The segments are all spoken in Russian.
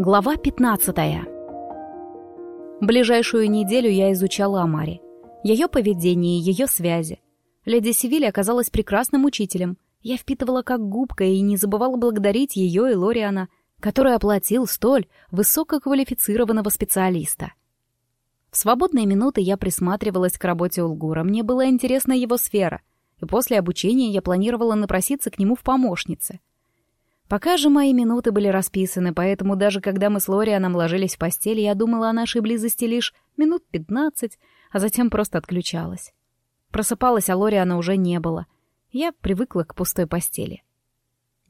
Глава 15 Ближайшую неделю я изучала Амари. Ее поведение, ее связи. Леди Севиль оказалась прекрасным учителем. Я впитывала как губка и не забывала благодарить ее и Лориана, который оплатил столь высококвалифицированного специалиста. В свободные минуты я присматривалась к работе Улгура, мне была интересна его сфера, и после обучения я планировала напроситься к нему в помощнице — Пока же мои минуты были расписаны, поэтому даже когда мы с Лорианом ложились в постель, я думала о нашей близости лишь минут пятнадцать, а затем просто отключалась. Просыпалась, а Лориана уже не было. Я привыкла к пустой постели.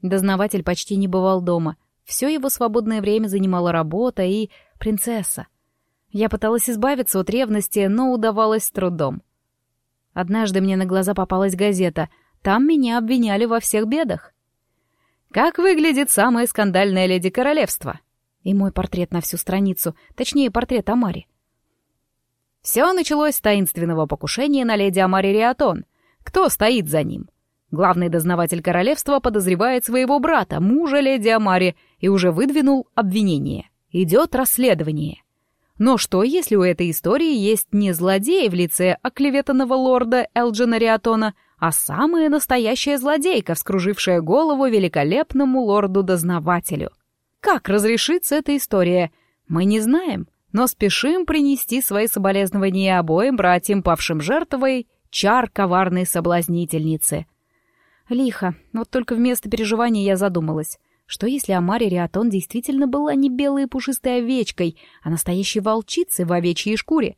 Дознаватель почти не бывал дома. Все его свободное время занимала работа и принцесса. Я пыталась избавиться от ревности, но удавалось с трудом. Однажды мне на глаза попалась газета. Там меня обвиняли во всех бедах. Как выглядит самая скандальная леди королевства? И мой портрет на всю страницу, точнее, портрет Амари. Все началось с таинственного покушения на леди Амари Риатон. Кто стоит за ним? Главный дознаватель королевства подозревает своего брата, мужа леди Амари, и уже выдвинул обвинение. Идет расследование. Но что, если у этой истории есть не злодей в лице оклеветанного лорда Элджина Риатона, а самая настоящая злодейка, вскружившая голову великолепному лорду-дознавателю. Как разрешится эта история, мы не знаем, но спешим принести свои соболезнования обоим братьям, павшим жертвой чар коварной соблазнительницы. Лихо, вот только вместо переживания я задумалась. Что если Амари Риатон действительно была не белой пушистой овечкой, а настоящей волчицей в овечьей шкуре?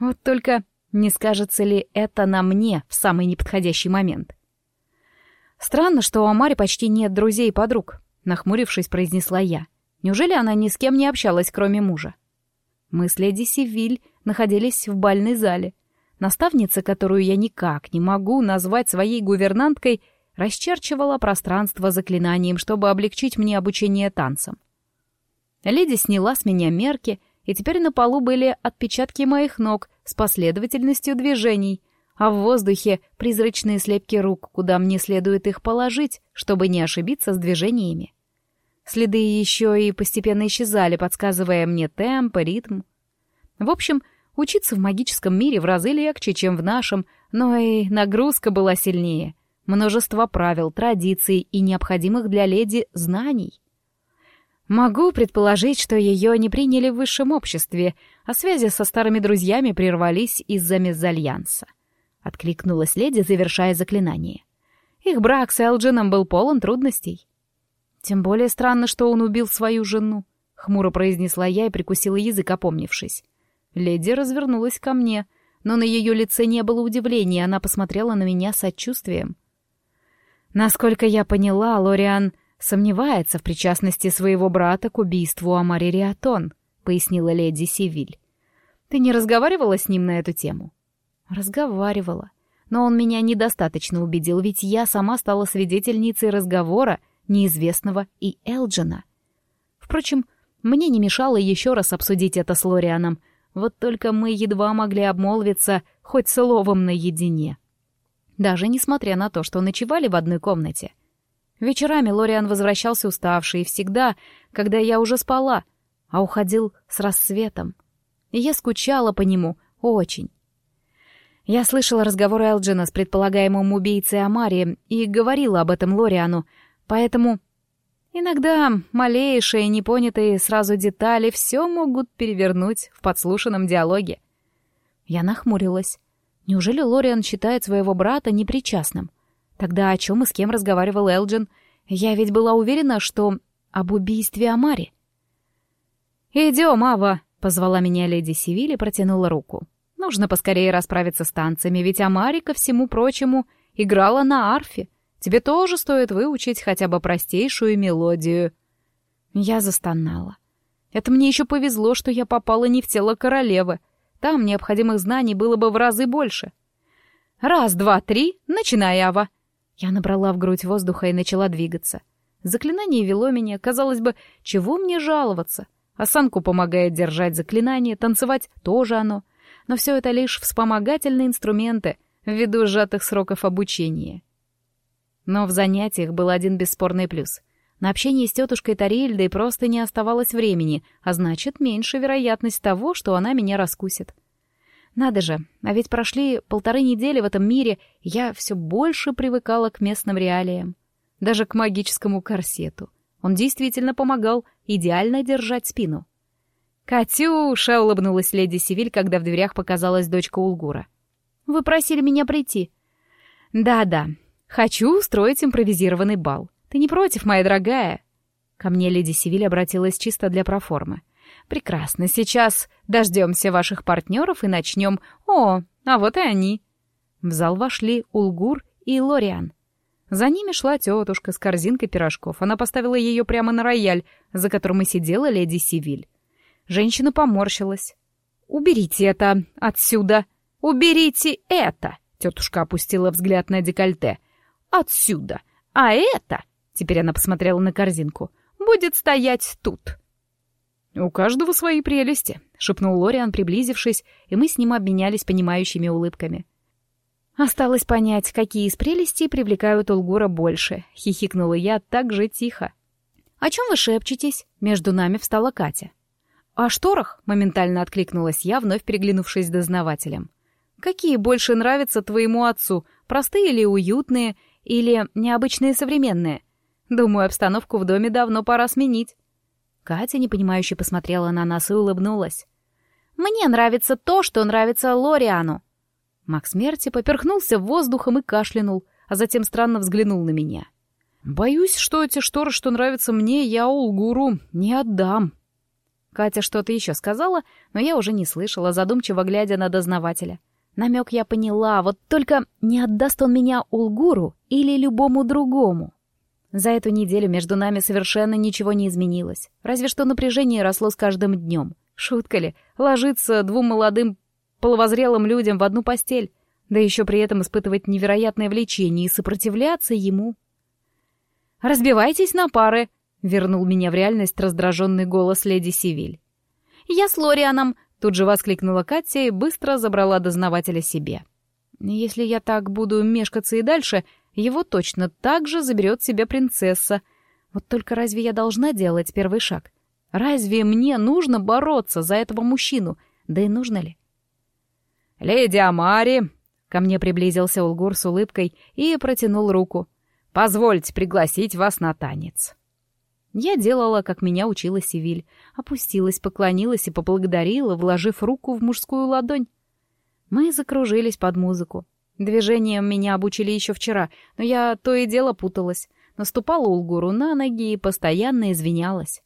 Вот только не скажется ли это на мне в самый неподходящий момент? Странно, что у Амари почти нет друзей и подруг, нахмурившись, произнесла я. Неужели она ни с кем не общалась, кроме мужа? Мы с леди Севиль находились в бальной зале. Наставница, которую я никак не могу назвать своей гувернанткой, расчерчивала пространство заклинанием, чтобы облегчить мне обучение танцам. Леди сняла с меня мерки — и теперь на полу были отпечатки моих ног с последовательностью движений, а в воздухе призрачные слепки рук, куда мне следует их положить, чтобы не ошибиться с движениями. Следы еще и постепенно исчезали, подсказывая мне темп, ритм. В общем, учиться в магическом мире в разы легче, чем в нашем, но и нагрузка была сильнее. Множество правил, традиций и необходимых для леди знаний. Могу предположить, что ее не приняли в высшем обществе, а связи со старыми друзьями прервались из-за мезальянса. Откликнулась леди, завершая заклинание. Их брак с Элджином был полон трудностей. Тем более странно, что он убил свою жену, — хмуро произнесла я и прикусила язык, опомнившись. Леди развернулась ко мне, но на ее лице не было удивления, она посмотрела на меня с сочувствием. Насколько я поняла, Лориан сомневается в причастности своего брата к убийству Амари Риатон», — пояснила леди Сивиль. «Ты не разговаривала с ним на эту тему?» «Разговаривала. Но он меня недостаточно убедил, ведь я сама стала свидетельницей разговора неизвестного и Элджина. Впрочем, мне не мешало еще раз обсудить это с Лорианом, вот только мы едва могли обмолвиться хоть словом наедине. Даже несмотря на то, что ночевали в одной комнате — Вечерами Лориан возвращался уставший, всегда, когда я уже спала, а уходил с рассветом. И я скучала по нему очень. Я слышала разговор Элджина с предполагаемым убийцей Амари и говорила об этом Лориану, поэтому иногда малейшие непонятые сразу детали все могут перевернуть в подслушанном диалоге. Я нахмурилась. Неужели Лориан считает своего брата непричастным? Тогда о чем и с кем разговаривал Элджин? Я ведь была уверена, что об убийстве Амари. «Идем, Ава!» — позвала меня леди Сивиль и протянула руку. «Нужно поскорее расправиться с танцами, ведь Амари, ко всему прочему, играла на арфе. Тебе тоже стоит выучить хотя бы простейшую мелодию». Я застонала. Это мне еще повезло, что я попала не в тело королевы. Там необходимых знаний было бы в разы больше. «Раз, два, три, начинай, Ава!» Я набрала в грудь воздуха и начала двигаться. Заклинание вело меня, казалось бы, чего мне жаловаться? Осанку помогает держать заклинание, танцевать тоже оно. Но все это лишь вспомогательные инструменты ввиду сжатых сроков обучения. Но в занятиях был один бесспорный плюс. На общение с тетушкой Тарильдой просто не оставалось времени, а значит, меньше вероятность того, что она меня раскусит. Надо же, а ведь прошли полторы недели в этом мире, я все больше привыкала к местным реалиям. Даже к магическому корсету. Он действительно помогал идеально держать спину. «Катюша!» — улыбнулась леди Сивиль, когда в дверях показалась дочка Улгура. «Вы просили меня прийти». «Да-да. Хочу устроить импровизированный бал. Ты не против, моя дорогая?» Ко мне леди Сивиль обратилась чисто для проформы. «Прекрасно. Сейчас дождемся ваших партнеров и начнем. О, а вот и они». В зал вошли Улгур и Лориан. За ними шла тетушка с корзинкой пирожков. Она поставила ее прямо на рояль, за которым и сидела леди Сивиль. Женщина поморщилась. «Уберите это отсюда! Уберите это!» Тетушка опустила взгляд на декольте. «Отсюда! А это...» Теперь она посмотрела на корзинку. «Будет стоять тут». «У каждого свои прелести», — шепнул Лориан, приблизившись, и мы с ним обменялись понимающими улыбками. «Осталось понять, какие из прелестей привлекают Улгура больше», — хихикнула я так же тихо. «О чем вы шепчетесь?» — между нами встала Катя. «О шторах?» — моментально откликнулась я, вновь переглянувшись с дознавателем. «Какие больше нравятся твоему отцу, простые или уютные, или необычные современные? Думаю, обстановку в доме давно пора сменить». Катя, непонимающе, посмотрела на нас и улыбнулась. «Мне нравится то, что нравится Лориану». Маг смерти поперхнулся воздухом и кашлянул, а затем странно взглянул на меня. «Боюсь, что эти шторы, что нравятся мне, я Улгуру не отдам». Катя что-то еще сказала, но я уже не слышала, задумчиво глядя на дознавателя. Намек я поняла, вот только не отдаст он меня Улгуру или любому другому. За эту неделю между нами совершенно ничего не изменилось. Разве что напряжение росло с каждым днем. Шутка ли, ложиться двум молодым половозрелым людям в одну постель, да еще при этом испытывать невероятное влечение и сопротивляться ему. «Разбивайтесь на пары», — вернул меня в реальность раздраженный голос леди Сивиль. «Я с Лорианом!» — тут же воскликнула Катя и быстро забрала дознавателя себе. «Если я так буду мешкаться и дальше, его точно так же заберет себе принцесса. Вот только разве я должна делать первый шаг? Разве мне нужно бороться за этого мужчину? Да и нужно ли?» «Леди Амари!» — ко мне приблизился Улгур с улыбкой и протянул руку. «Позвольте пригласить вас на танец». Я делала, как меня учила Сивиль. Опустилась, поклонилась и поблагодарила, вложив руку в мужскую ладонь. Мы закружились под музыку. Движением меня обучили еще вчера, но я то и дело путалась. Наступала Улгуру на ноги и постоянно извинялась.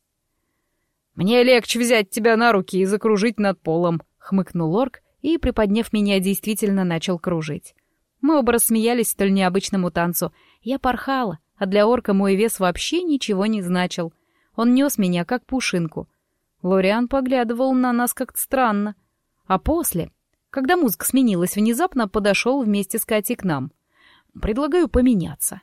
«Мне легче взять тебя на руки и закружить над полом», — хмыкнул орк и, приподняв меня, действительно начал кружить. Мы оба рассмеялись столь необычному танцу. Я порхала, а для орка мой вес вообще ничего не значил. Он нес меня, как пушинку. Лориан поглядывал на нас как-то странно. А после, когда музыка сменилась, внезапно подошел вместе с Катей к нам. «Предлагаю поменяться».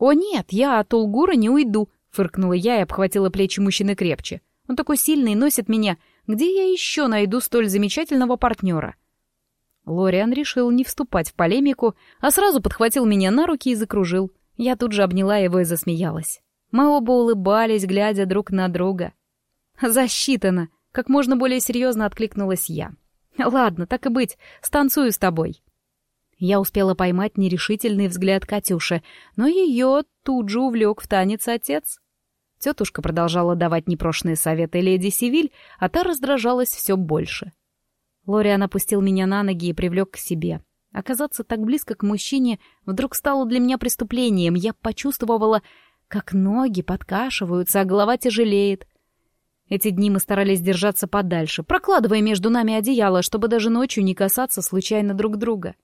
«О нет, я от Улгура не уйду», — фыркнула я и обхватила плечи мужчины крепче. «Он такой сильный, носит меня. Где я еще найду столь замечательного партнера?» Лориан решил не вступать в полемику, а сразу подхватил меня на руки и закружил. Я тут же обняла его и засмеялась. Мы оба улыбались, глядя друг на друга. «Засчитано!» — как можно более серьезно откликнулась я. «Ладно, так и быть, станцую с тобой». Я успела поймать нерешительный взгляд Катюши, но ее тут же увлек в танец отец. Тетушка продолжала давать непрошенные советы леди Сивиль, а та раздражалась все больше. Лориан опустил меня на ноги и привлек к себе. Оказаться так близко к мужчине вдруг стало для меня преступлением. Я почувствовала, как ноги подкашиваются, а голова тяжелеет. Эти дни мы старались держаться подальше, прокладывая между нами одеяло, чтобы даже ночью не касаться случайно друг друга.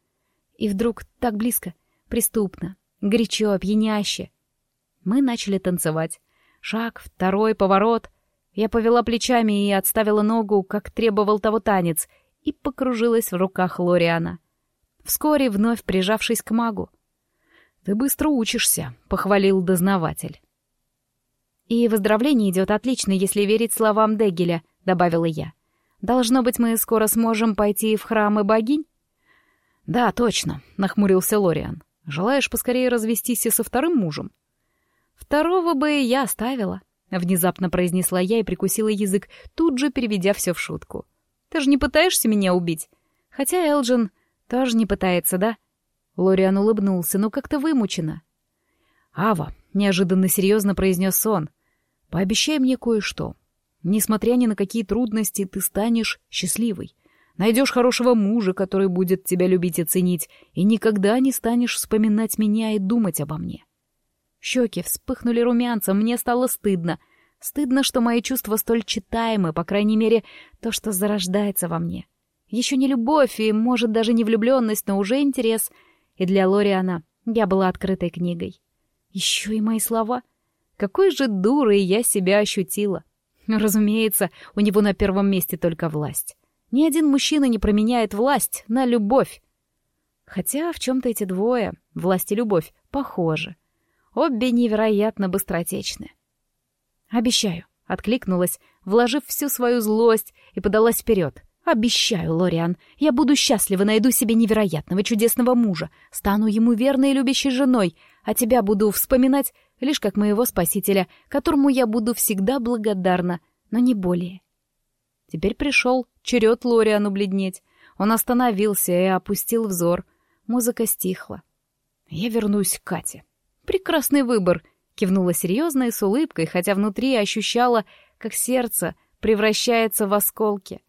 И вдруг так близко, преступно, горячо, пьяняще. Мы начали танцевать. Шаг, второй, поворот. Я повела плечами и отставила ногу, как требовал того танец, и покружилась в руках Лориана вскоре вновь прижавшись к магу. «Ты быстро учишься», — похвалил дознаватель. «И выздоровление идет отлично, если верить словам Дегеля», — добавила я. «Должно быть, мы скоро сможем пойти в храмы богинь?» «Да, точно», — нахмурился Лориан. «Желаешь поскорее развестись и со вторым мужем?» Второго бы я оставила. Внезапно произнесла я и прикусила язык, тут же переведя все в шутку. Ты же не пытаешься меня убить? Хотя Элджин тоже не пытается, да? Лориан улыбнулся, но как-то вымученно. «Ава», — неожиданно серьезно произнес он, — «пообещай мне кое-что. Несмотря ни на какие трудности, ты станешь счастливой. Найдешь хорошего мужа, который будет тебя любить и ценить, и никогда не станешь вспоминать меня и думать обо мне. Щеки вспыхнули румянцем, мне стало стыдно. Стыдно, что мои чувства столь читаемы, по крайней мере, то, что зарождается во мне. Еще не любовь и, может, даже не влюбленность, но уже интерес. И для Лориана я была открытой книгой. Еще и мои слова. Какой же дурой я себя ощутила. Разумеется, у него на первом месте только власть. Ни один мужчина не променяет власть на любовь. Хотя в чем-то эти двое, власть и любовь, похожи. Обе невероятно быстротечны. «Обещаю», — откликнулась, вложив всю свою злость и подалась вперед. «Обещаю, Лориан, я буду счастлива, найду себе невероятного чудесного мужа, стану ему верной и любящей женой, а тебя буду вспоминать лишь как моего спасителя, которому я буду всегда благодарна, но не более». Теперь пришел черед Лориану бледнеть. Он остановился и опустил взор. Музыка стихла. «Я вернусь к Кате». «Прекрасный выбор», — кивнула серьезно и с улыбкой, хотя внутри ощущала, как сердце превращается в осколки.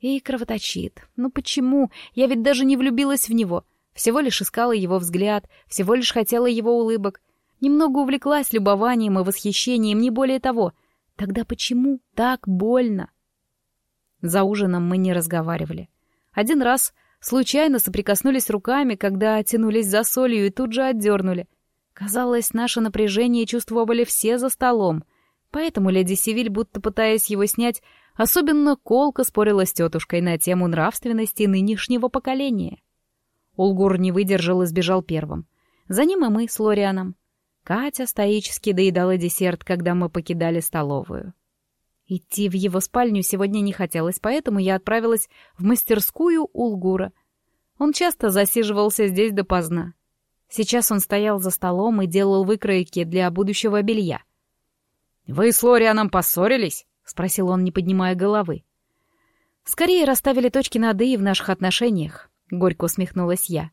И кровоточит. Ну почему? Я ведь даже не влюбилась в него. Всего лишь искала его взгляд, всего лишь хотела его улыбок. Немного увлеклась любованием и восхищением, не более того. Тогда почему так больно? За ужином мы не разговаривали. Один раз случайно соприкоснулись руками, когда тянулись за солью и тут же отдернули. Казалось, наше напряжение чувствовали все за столом, поэтому леди Сивиль, будто пытаясь его снять, особенно колко спорила с тетушкой на тему нравственности нынешнего поколения. Улгур не выдержал и сбежал первым. За ним и мы с Лорианом. Катя стоически доедала десерт, когда мы покидали столовую. Идти в его спальню сегодня не хотелось, поэтому я отправилась в мастерскую Улгура. Он часто засиживался здесь допоздна. Сейчас он стоял за столом и делал выкройки для будущего белья. «Вы с Лорианом поссорились?» — спросил он, не поднимая головы. «Скорее расставили точки над «и» в наших отношениях», — горько усмехнулась я.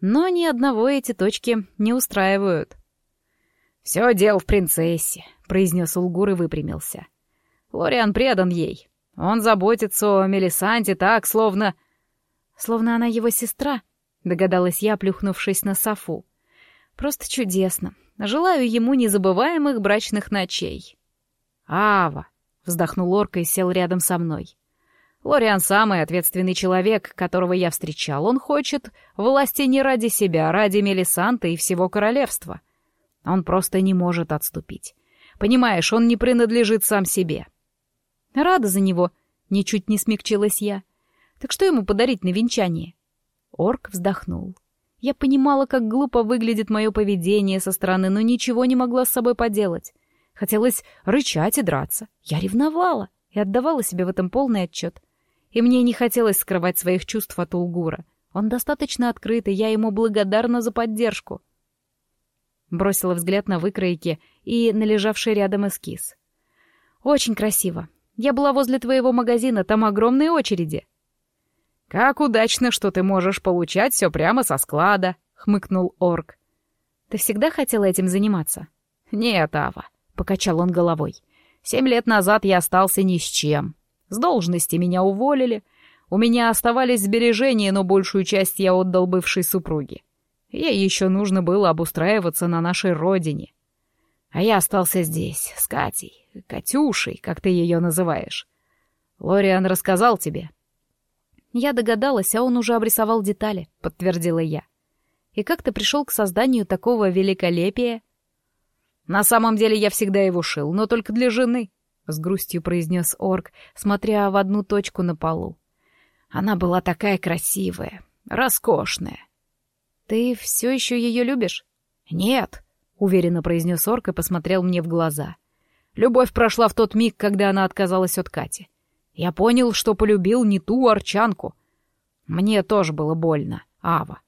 «Но ни одного эти точки не устраивают». «Все дело в принцессе», — произнес Улгур и выпрямился. Лориан предан ей. Он заботится о Мелисанте так, словно... Словно она его сестра, догадалась я, плюхнувшись на софу. Просто чудесно. Желаю ему незабываемых брачных ночей. Ава, вздохнул Орка и сел рядом со мной. Лориан самый ответственный человек, которого я встречал. Он хочет власти не ради себя, а ради Мелисанта и всего королевства. Он просто не может отступить. Понимаешь, он не принадлежит сам себе. Рада за него, ничуть не смягчилась я. Так что ему подарить на венчание? Орк вздохнул. Я понимала, как глупо выглядит мое поведение со стороны, но ничего не могла с собой поделать. Хотелось рычать и драться. Я ревновала и отдавала себе в этом полный отчет. И мне не хотелось скрывать своих чувств от Улгура. Он достаточно открыт, и я ему благодарна за поддержку. Бросила взгляд на выкройки и на лежавший рядом эскиз. Очень красиво. Я была возле твоего магазина, там огромные очереди». «Как удачно, что ты можешь получать все прямо со склада», — хмыкнул орк. «Ты всегда хотела этим заниматься?» «Нет, Ава», — покачал он головой. «Семь лет назад я остался ни с чем. С должности меня уволили. У меня оставались сбережения, но большую часть я отдал бывшей супруге. Ей еще нужно было обустраиваться на нашей родине. А я остался здесь, с Катей, Катюшей, как ты ее называешь. Лориан рассказал тебе. Я догадалась, а он уже обрисовал детали, подтвердила я. И как ты пришел к созданию такого великолепия? На самом деле я всегда его шил, но только для жены, с грустью произнес орк, смотря в одну точку на полу. Она была такая красивая, роскошная. Ты все еще ее любишь? Нет, уверенно произнес орк и посмотрел мне в глаза. Любовь прошла в тот миг, когда она отказалась от Кати. Я понял, что полюбил не ту арчанку. Мне тоже было больно, Ава.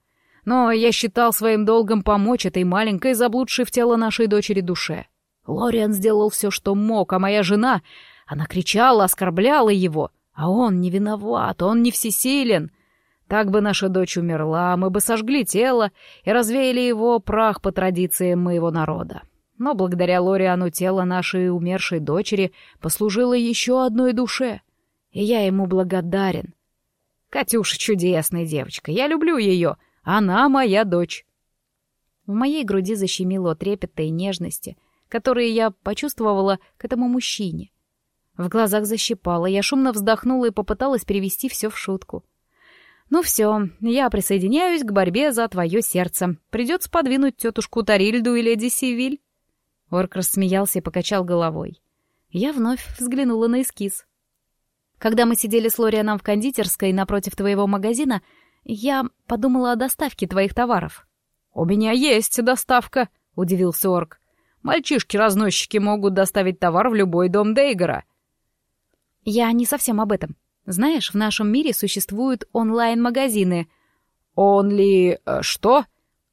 но я считал своим долгом помочь этой маленькой, заблудшей в тело нашей дочери душе. Лориан сделал все, что мог, а моя жена... Она кричала, оскорбляла его, а он не виноват, он не всесилен. Так бы наша дочь умерла, мы бы сожгли тело и развеяли его прах по традициям моего народа. Но благодаря Лориану тело нашей умершей дочери послужило еще одной душе, и я ему благодарен. Катюша чудесная девочка, я люблю ее, она моя дочь. В моей груди защемило трепета и нежности, которые я почувствовала к этому мужчине. В глазах защипало, я шумно вздохнула и попыталась перевести все в шутку. «Ну все, я присоединяюсь к борьбе за твое сердце. Придется подвинуть тетушку Тарильду и леди Сивиль». Орк рассмеялся и покачал головой. Я вновь взглянула на эскиз. Когда мы сидели с Лорианом в кондитерской напротив твоего магазина, я подумала о доставке твоих товаров. «У меня есть доставка», — удивился Орк. «Мальчишки-разносчики могут доставить товар в любой дом Дейгора». «Я не совсем об этом. Знаешь, в нашем мире существуют онлайн-магазины». «Онли... Э, что?»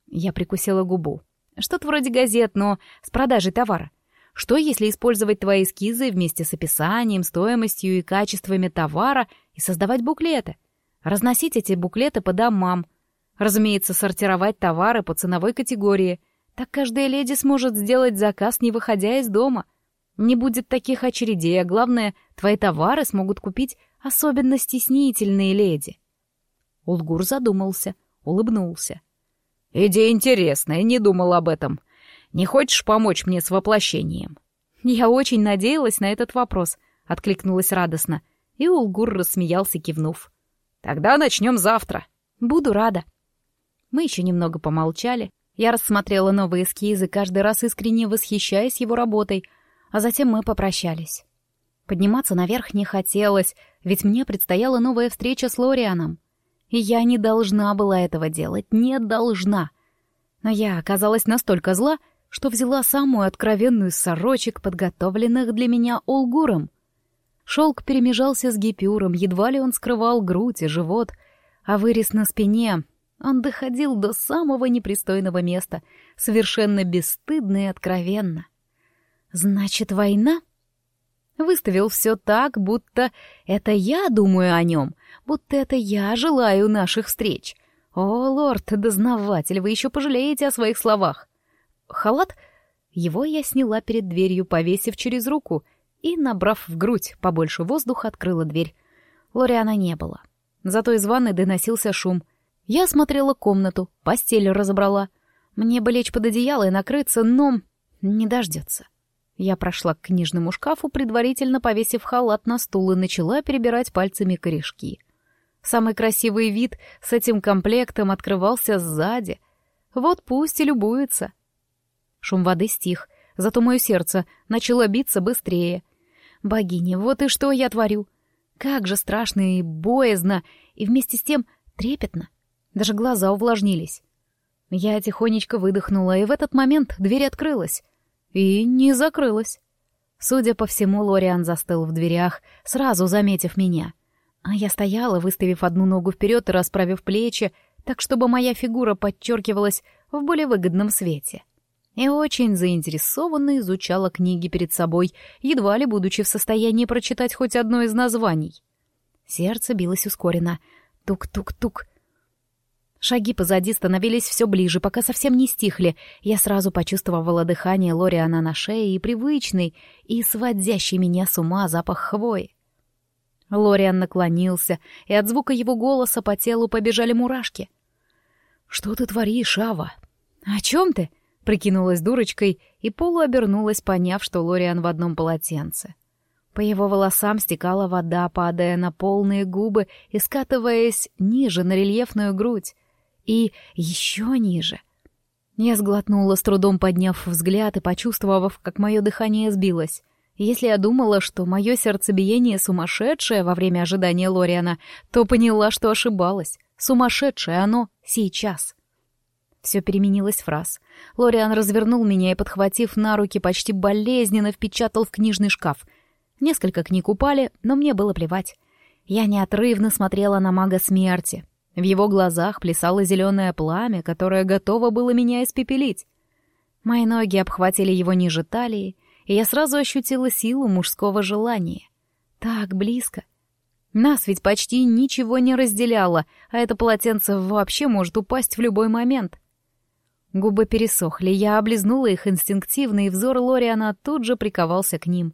Я прикусила губу. «Что-то вроде газет, но с продажей товара. Что, если использовать твои эскизы вместе с описанием, стоимостью и качествами товара и создавать буклеты? Разносить эти буклеты по домам. Разумеется, сортировать товары по ценовой категории. Так каждая леди сможет сделать заказ, не выходя из дома. Не будет таких очередей, а главное, твои товары смогут купить особенно стеснительные леди. Улгур задумался, улыбнулся. «Идея интересная, не думал об этом. Не хочешь помочь мне с воплощением?» «Я очень надеялась на этот вопрос», — откликнулась радостно, и Улгур рассмеялся, кивнув. «Тогда начнем завтра». «Буду рада». Мы еще немного помолчали. Я рассмотрела новые эскизы, каждый раз искренне восхищаясь его работой — а затем мы попрощались. Подниматься наверх не хотелось, ведь мне предстояла новая встреча с Лорианом. И я не должна была этого делать, не должна. Но я оказалась настолько зла, что взяла самую откровенную из сорочек, подготовленных для меня Олгуром. Шелк перемежался с гипюром, едва ли он скрывал грудь и живот, а вырез на спине, он доходил до самого непристойного места, совершенно бесстыдно и откровенно. Значит, война? Выставил все так, будто это я думаю о нем, будто это я желаю наших встреч. О, лорд-дознаватель, вы еще пожалеете о своих словах. Халат? Его я сняла перед дверью, повесив через руку, и, набрав в грудь побольше воздуха, открыла дверь. Лориана не было. Зато из ванной доносился шум. Я осмотрела комнату, постель разобрала. Мне бы лечь под одеяло и накрыться, но не дождется. Я прошла к книжному шкафу, предварительно повесив халат на стул и начала перебирать пальцами корешки. Самый красивый вид с этим комплектом открывался сзади. Вот пусть и любуется. Шум воды стих, зато мое сердце начало биться быстрее. Богиня, вот и что я творю. Как же страшно и боязно, и вместе с тем трепетно. Даже глаза увлажнились. Я тихонечко выдохнула, и в этот момент дверь открылась. И не закрылась. Судя по всему, Лориан застыл в дверях, сразу заметив меня. А я стояла, выставив одну ногу вперед и расправив плечи, так чтобы моя фигура подчеркивалась в более выгодном свете. И очень заинтересованно изучала книги перед собой, едва ли будучи в состоянии прочитать хоть одно из названий. Сердце билось ускоренно. Тук-тук-тук. Шаги позади становились все ближе, пока совсем не стихли. Я сразу почувствовала дыхание Лориана на шее и привычный, и сводящий меня с ума запах хвои. Лориан наклонился, и от звука его голоса по телу побежали мурашки. «Что ты творишь, Ава?» «О чем ты?» — прикинулась дурочкой и полуобернулась, поняв, что Лориан в одном полотенце. По его волосам стекала вода, падая на полные губы и скатываясь ниже на рельефную грудь и еще ниже. Я сглотнула, с трудом подняв взгляд и почувствовав, как мое дыхание сбилось. Если я думала, что мое сердцебиение сумасшедшее во время ожидания Лориана, то поняла, что ошибалась. Сумасшедшее оно сейчас. Все переменилось в раз. Лориан развернул меня и, подхватив на руки, почти болезненно впечатал в книжный шкаф. Несколько книг упали, но мне было плевать. Я неотрывно смотрела на мага смерти, В его глазах плясало зеленое пламя, которое готово было меня испепелить. Мои ноги обхватили его ниже талии, и я сразу ощутила силу мужского желания. Так близко. Нас ведь почти ничего не разделяло, а это полотенце вообще может упасть в любой момент. Губы пересохли, я облизнула их инстинктивно, и взор Лориана тут же приковался к ним.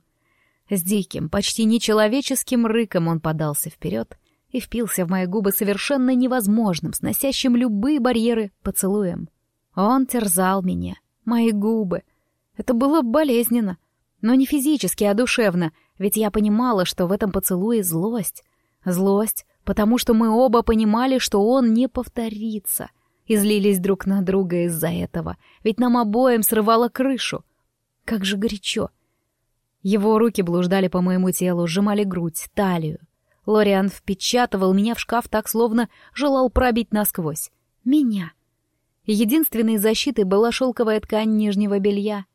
С диким, почти нечеловеческим рыком он подался вперед и впился в мои губы совершенно невозможным, сносящим любые барьеры поцелуем. Он терзал меня, мои губы. Это было болезненно, но не физически, а душевно, ведь я понимала, что в этом поцелуе злость. Злость, потому что мы оба понимали, что он не повторится — и злились друг на друга из-за этого, ведь нам обоим срывало крышу. Как же горячо. Его руки блуждали по моему телу, сжимали грудь, талию. Лориан впечатывал меня в шкаф так, словно желал пробить насквозь. Меня. Единственной защитой была шелковая ткань нижнего белья.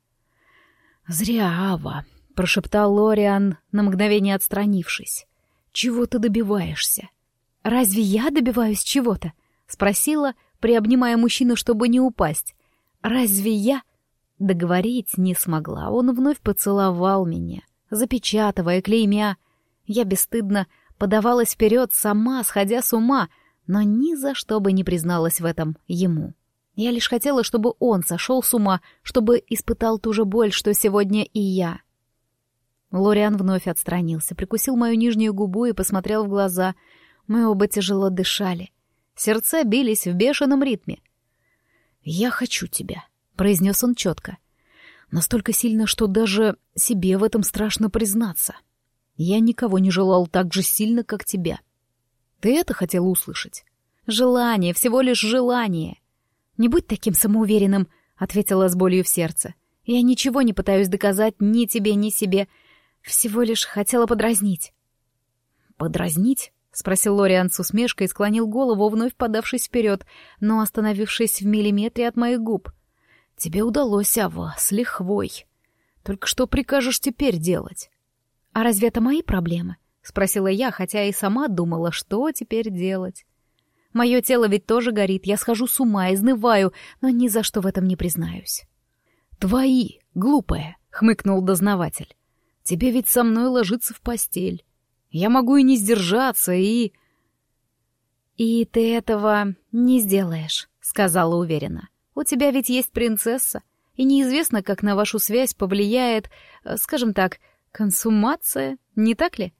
«Зря, Ава», — прошептал Лориан, на мгновение отстранившись. «Чего ты добиваешься?» «Разве я добиваюсь чего-то?» — спросила, приобнимая мужчину, чтобы не упасть. «Разве я...» Договорить не смогла. Он вновь поцеловал меня, запечатывая, клеймя. Я бесстыдно подавалась вперед сама, сходя с ума, но ни за что бы не призналась в этом ему. Я лишь хотела, чтобы он сошел с ума, чтобы испытал ту же боль, что сегодня и я. Лориан вновь отстранился, прикусил мою нижнюю губу и посмотрел в глаза. Мы оба тяжело дышали. Сердца бились в бешеном ритме. «Я хочу тебя», — произнес он четко. Настолько сильно, что даже себе в этом страшно признаться. Я никого не желал так же сильно, как тебя. Ты это хотела услышать? Желание, всего лишь желание. Не будь таким самоуверенным, — ответила с болью в сердце. Я ничего не пытаюсь доказать ни тебе, ни себе. Всего лишь хотела подразнить. Подразнить? — спросил Лориан с усмешкой и склонил голову, вновь подавшись вперед, но остановившись в миллиметре от моих губ. «Тебе удалось, Ава, с лихвой. Только что прикажешь теперь делать?» «А разве это мои проблемы?» — спросила я, хотя и сама думала, что теперь делать. «Мое тело ведь тоже горит, я схожу с ума, изнываю, но ни за что в этом не признаюсь». «Твои, глупая!» — хмыкнул дознаватель. «Тебе ведь со мной ложиться в постель». Я могу и не сдержаться, и... «И ты этого не сделаешь», — сказала уверенно. «У тебя ведь есть принцесса, и неизвестно, как на вашу связь повлияет, э, скажем так, консумация, не так ли?»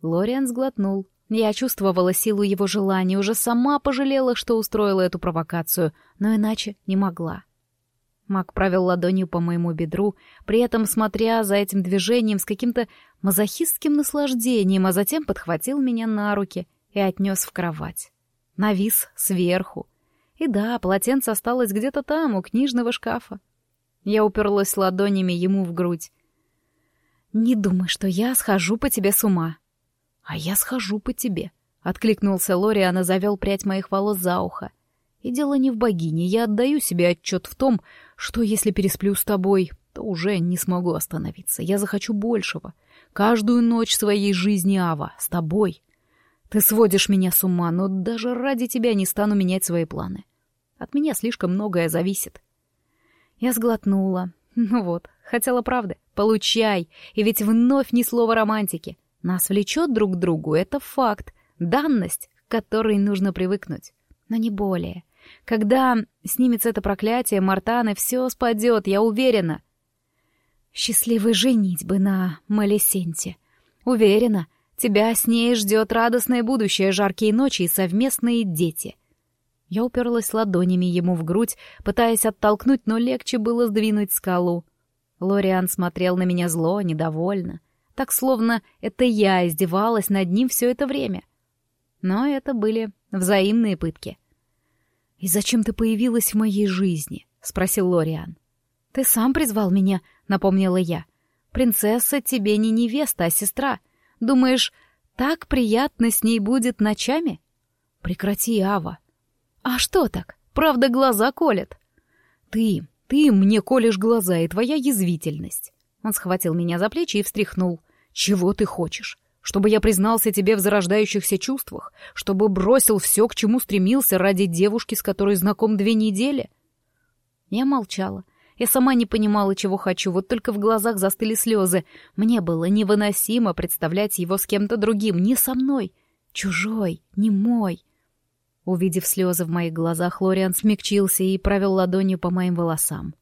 Лориан сглотнул. Я чувствовала силу его желания, уже сама пожалела, что устроила эту провокацию, но иначе не могла. Мак провел ладонью по моему бедру, при этом смотря за этим движением с каким-то мазохистским наслаждением, а затем подхватил меня на руки и отнес в кровать. Навис сверху. И да, полотенце осталось где-то там, у книжного шкафа. Я уперлась ладонями ему в грудь. «Не думай, что я схожу по тебе с ума». «А я схожу по тебе», — откликнулся Лориан и завел прядь моих волос за ухо. И дело не в богине, я отдаю себе отчет в том, что если пересплю с тобой, то уже не смогу остановиться. Я захочу большего. Каждую ночь своей жизни, Ава, с тобой. Ты сводишь меня с ума, но даже ради тебя не стану менять свои планы. От меня слишком многое зависит. Я сглотнула. Ну вот, хотела правды. Получай. И ведь вновь ни слова романтики. Нас влечет друг к другу, это факт. Данность, к которой нужно привыкнуть. Но не более. Когда снимется это проклятие, Мартаны, все спадет, я уверена. Счастливой женитьбы на Малесенте. Уверена, тебя с ней ждет радостное будущее, жаркие ночи и совместные дети. Я уперлась ладонями ему в грудь, пытаясь оттолкнуть, но легче было сдвинуть скалу. Лориан смотрел на меня зло, недовольно, так словно это я издевалась над ним все это время. Но это были взаимные пытки. «И зачем ты появилась в моей жизни?» — спросил Лориан. «Ты сам призвал меня», — напомнила я. «Принцесса тебе не невеста, а сестра. Думаешь, так приятно с ней будет ночами?» «Прекрати, Ава». «А что так? Правда, глаза колят?» «Ты, ты мне колешь глаза, и твоя язвительность». Он схватил меня за плечи и встряхнул. «Чего ты хочешь? Чтобы я признался тебе в зарождающихся чувствах? Чтобы бросил все, к чему стремился ради девушки, с которой знаком две недели?» Я молчала. Я сама не понимала, чего хочу, вот только в глазах застыли слезы. Мне было невыносимо представлять его с кем-то другим, не со мной. Чужой, не мой. Увидев слезы в моих глазах, Лориан смягчился и провел ладонью по моим волосам.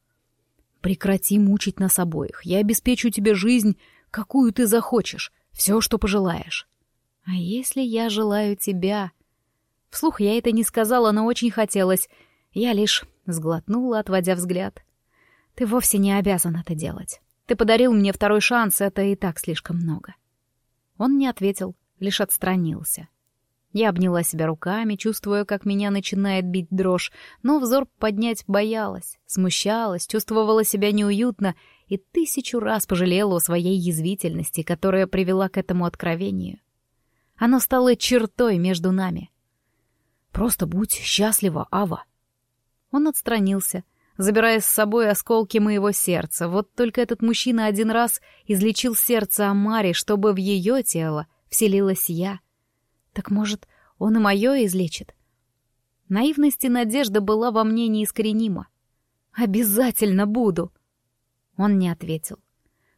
«Прекрати мучить нас обоих. Я обеспечу тебе жизнь, какую ты захочешь, все, что пожелаешь». «А если я желаю тебя?» Вслух я это не сказала, но очень хотелось. Я лишь сглотнула, отводя взгляд. «Ты вовсе не обязан это делать. Ты подарил мне второй шанс, это и так слишком много». Он не ответил, лишь отстранился. Я обняла себя руками, чувствуя, как меня начинает бить дрожь, но взор поднять боялась, смущалась, чувствовала себя неуютно и тысячу раз пожалела о своей язвительности, которая привела к этому откровению. Оно стало чертой между нами. «Просто будь счастлива, Ава!» Он отстранился, забирая с собой осколки моего сердца. Вот только этот мужчина один раз излечил сердце Амари, чтобы в ее тело вселилась я — так, может, он и мое излечит? Наивность и надежда была во мне неискоренима. «Обязательно буду!» Он не ответил.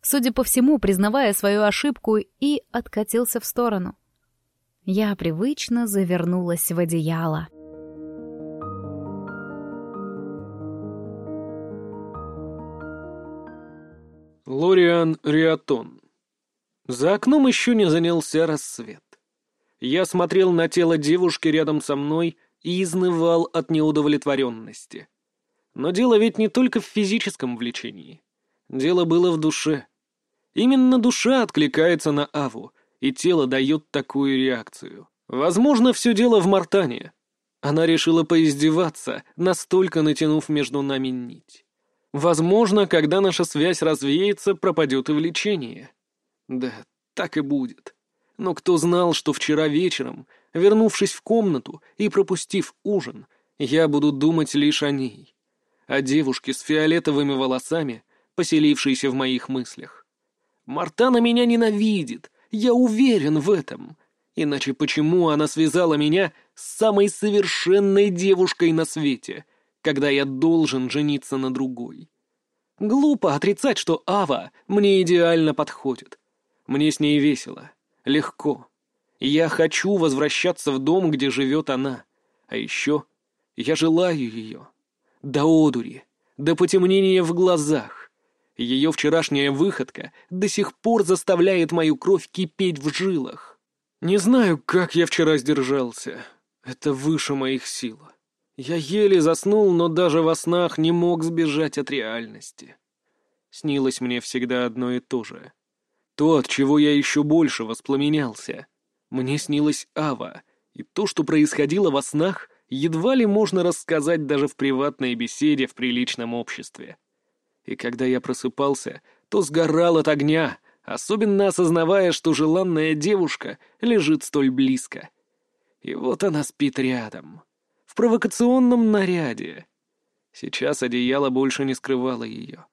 Судя по всему, признавая свою ошибку, и откатился в сторону. Я привычно завернулась в одеяло. Лориан Риатон. За окном еще не занялся рассвет. Я смотрел на тело девушки рядом со мной и изнывал от неудовлетворенности. Но дело ведь не только в физическом влечении. Дело было в душе. Именно душа откликается на Аву, и тело дает такую реакцию. Возможно, все дело в Мартане. Она решила поиздеваться, настолько натянув между нами нить. Возможно, когда наша связь развеется, пропадет и влечение. Да, так и будет. Но кто знал, что вчера вечером, вернувшись в комнату и пропустив ужин, я буду думать лишь о ней, о девушке с фиолетовыми волосами, поселившейся в моих мыслях. Мартана меня ненавидит, я уверен в этом. Иначе почему она связала меня с самой совершенной девушкой на свете, когда я должен жениться на другой? Глупо отрицать, что Ава мне идеально подходит. Мне с ней весело легко. Я хочу возвращаться в дом, где живет она. А еще я желаю ее. До одури, до потемнения в глазах. Ее вчерашняя выходка до сих пор заставляет мою кровь кипеть в жилах. Не знаю, как я вчера сдержался. Это выше моих сил. Я еле заснул, но даже во снах не мог сбежать от реальности. Снилось мне всегда одно и то же. То, от чего я еще больше воспламенялся. Мне снилась Ава, и то, что происходило во снах, едва ли можно рассказать даже в приватной беседе в приличном обществе. И когда я просыпался, то сгорал от огня, особенно осознавая, что желанная девушка лежит столь близко. И вот она спит рядом, в провокационном наряде. Сейчас одеяло больше не скрывало ее.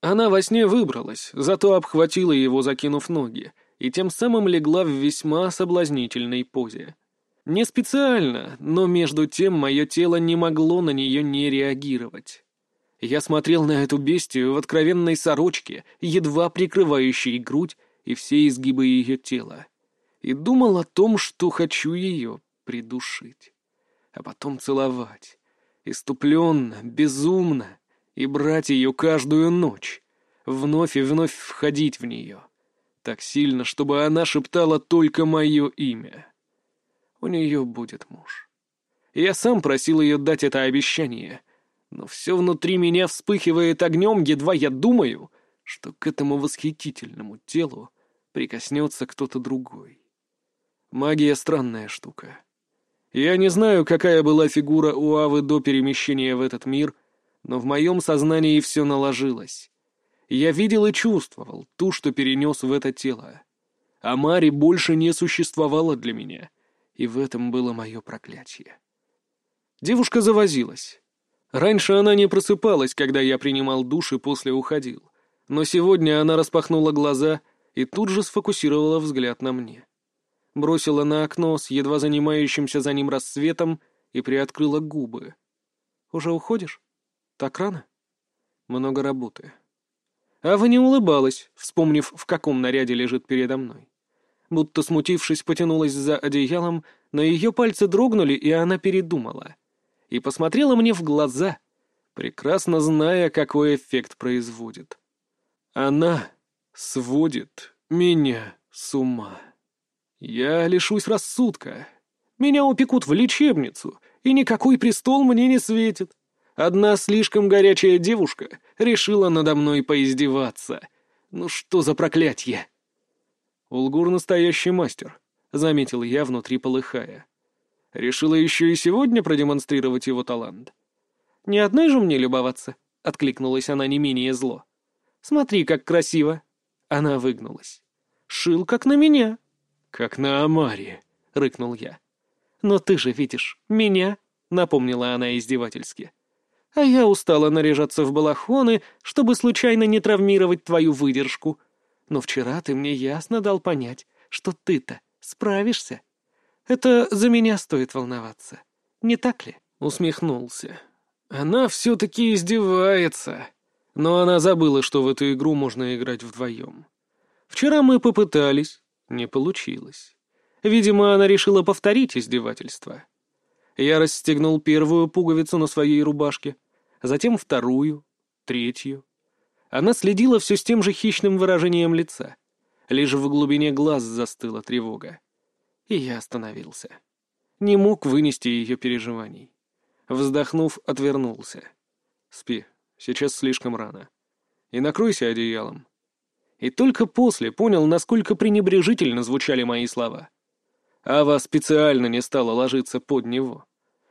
Она во сне выбралась, зато обхватила его, закинув ноги, и тем самым легла в весьма соблазнительной позе. Не специально, но между тем мое тело не могло на нее не реагировать. Я смотрел на эту бестию в откровенной сорочке, едва прикрывающей грудь и все изгибы ее тела, и думал о том, что хочу ее придушить, а потом целовать, иступленно, безумно, и брать ее каждую ночь, вновь и вновь входить в нее, так сильно, чтобы она шептала только мое имя. У нее будет муж. Я сам просил ее дать это обещание, но все внутри меня вспыхивает огнем, едва я думаю, что к этому восхитительному телу прикоснется кто-то другой. Магия — странная штука. Я не знаю, какая была фигура у Авы до перемещения в этот мир — но в моем сознании все наложилось. Я видел и чувствовал ту, что перенес в это тело. А Мари больше не существовала для меня, и в этом было мое проклятие. Девушка завозилась. Раньше она не просыпалась, когда я принимал душ и после уходил. Но сегодня она распахнула глаза и тут же сфокусировала взгляд на мне. бросила на окно с едва занимающимся за ним рассветом и приоткрыла губы. «Уже уходишь? Так рано?» «Много работы». Ава не улыбалась, вспомнив, в каком наряде лежит передо мной. Будто смутившись, потянулась за одеялом, но ее пальцы дрогнули, и она передумала. И посмотрела мне в глаза, прекрасно зная, какой эффект производит. Она сводит меня с ума. Я лишусь рассудка. Меня упекут в лечебницу, и никакой престол мне не светит. Одна слишком горячая девушка решила надо мной поиздеваться. Ну что за проклятье? Улгур настоящий мастер, заметил я, внутри полыхая. Решила еще и сегодня продемонстрировать его талант. Не одной же мне любоваться, откликнулась она не менее зло. Смотри, как красиво. Она выгнулась. Шил, как на меня. Как на Амаре, рыкнул я. Но ты же видишь, меня, напомнила она издевательски а я устала наряжаться в балахоны, чтобы случайно не травмировать твою выдержку. Но вчера ты мне ясно дал понять, что ты-то справишься. Это за меня стоит волноваться. Не так ли?» Усмехнулся. «Она все-таки издевается. Но она забыла, что в эту игру можно играть вдвоем. Вчера мы попытались, не получилось. Видимо, она решила повторить издевательство. Я расстегнул первую пуговицу на своей рубашке, затем вторую, третью. Она следила все с тем же хищным выражением лица. Лишь в глубине глаз застыла тревога. И я остановился. Не мог вынести ее переживаний. Вздохнув, отвернулся. «Спи, сейчас слишком рано. И накройся одеялом». И только после понял, насколько пренебрежительно звучали мои слова. Ава специально не стала ложиться под него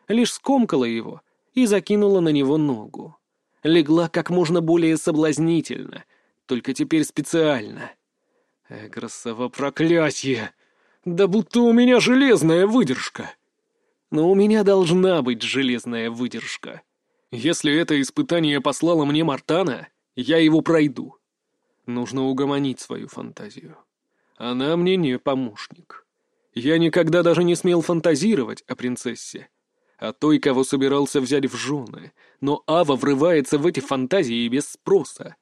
лишь скомкала его и закинула на него ногу. Легла как можно более соблазнительно, только теперь специально. Эгросово проклятье! Да будто у меня железная выдержка! Но у меня должна быть железная выдержка. Если это испытание послало мне Мартана, я его пройду. Нужно угомонить свою фантазию. Она мне не помощник. Я никогда даже не смел фантазировать о принцессе а той, кого собирался взять в жены. Но Ава врывается в эти фантазии без спроса.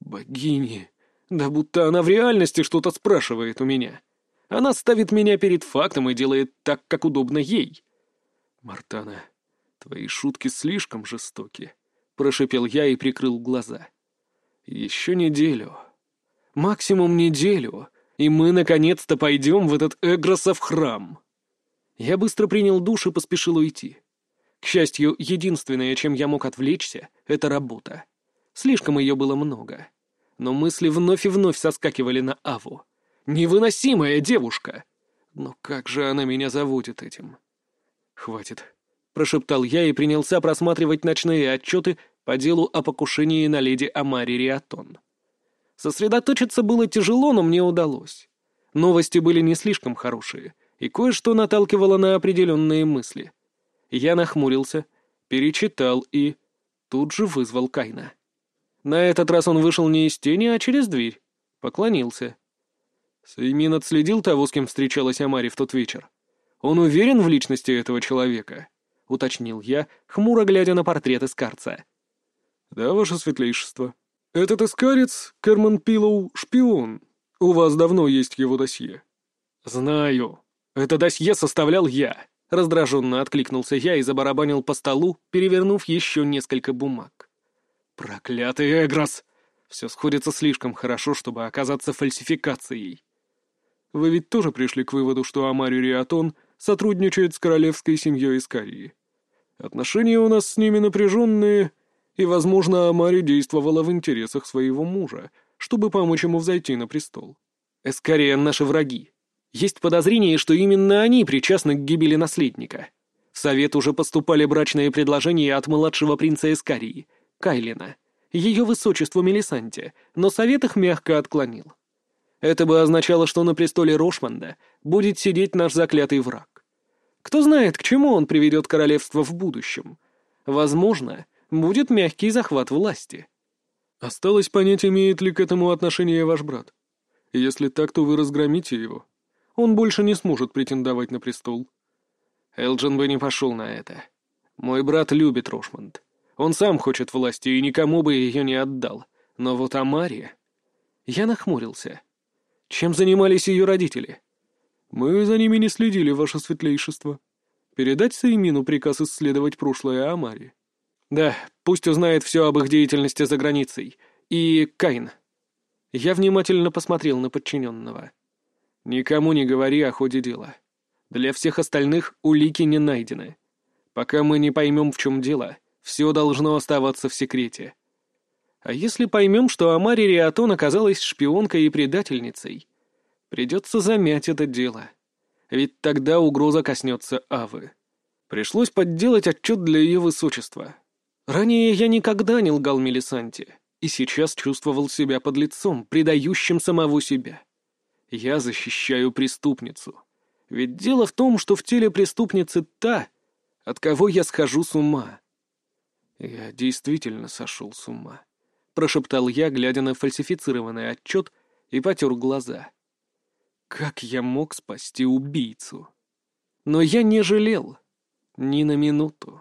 Богини! Да будто она в реальности что-то спрашивает у меня. Она ставит меня перед фактом и делает так, как удобно ей. «Мартана, твои шутки слишком жестоки», — прошепел я и прикрыл глаза. «Еще неделю. Максимум неделю, и мы наконец-то пойдем в этот Эгросов храм». Я быстро принял душ и поспешил уйти. К счастью, единственное, чем я мог отвлечься, — это работа. Слишком ее было много. Но мысли вновь и вновь соскакивали на Аву. Невыносимая девушка! Но как же она меня заводит этим? Хватит. Прошептал я и принялся просматривать ночные отчеты по делу о покушении на леди Амари Риатон. Сосредоточиться было тяжело, но мне удалось. Новости были не слишком хорошие — и кое-что наталкивало на определенные мысли. Я нахмурился, перечитал и... тут же вызвал Кайна. На этот раз он вышел не из тени, а через дверь. Поклонился. Сеймин отследил того, с кем встречалась Амари в тот вечер. Он уверен в личности этого человека, — уточнил я, хмуро глядя на портрет Искарца. «Да, ваше светлейшество. Этот Искарец, Керман Пилоу, шпион. У вас давно есть его досье». «Знаю», «Это досье составлял я», — раздраженно откликнулся я и забарабанил по столу, перевернув еще несколько бумаг. «Проклятый Эгрос! Все сходится слишком хорошо, чтобы оказаться фальсификацией». «Вы ведь тоже пришли к выводу, что Амари Риатон сотрудничает с королевской семьей Искарии. Отношения у нас с ними напряженные, и, возможно, Амари действовала в интересах своего мужа, чтобы помочь ему взойти на престол. Эскария — наши враги, есть подозрение, что именно они причастны к гибели наследника. В совет уже поступали брачные предложения от младшего принца Эскарии, Кайлина, ее высочеству Мелисанте, но совет их мягко отклонил. Это бы означало, что на престоле Рошманда будет сидеть наш заклятый враг. Кто знает, к чему он приведет королевство в будущем. Возможно, будет мягкий захват власти. Осталось понять, имеет ли к этому отношение ваш брат. Если так, то вы разгромите его. Он больше не сможет претендовать на престол. Элджин бы не пошел на это. Мой брат любит Рошмонд. Он сам хочет власти и никому бы ее не отдал. Но вот Амари... Я нахмурился. Чем занимались ее родители? Мы за ними не следили, ваше светлейшество. Передать Саимину приказ исследовать прошлое Амари. Да, пусть узнает все об их деятельности за границей. И Кайн. Я внимательно посмотрел на подчиненного. Никому не говори о ходе дела. Для всех остальных улики не найдены. Пока мы не поймем, в чем дело, все должно оставаться в секрете. А если поймем, что Амари Риатон оказалась шпионкой и предательницей, придется замять это дело. Ведь тогда угроза коснется Авы. Пришлось подделать отчет для ее высочества. Ранее я никогда не лгал Мелисанте и сейчас чувствовал себя под лицом, предающим самого себя. Я защищаю преступницу. Ведь дело в том, что в теле преступницы та, от кого я схожу с ума. Я действительно сошел с ума. Прошептал я, глядя на фальсифицированный отчет, и потер глаза. Как я мог спасти убийцу? Но я не жалел. Ни на минуту.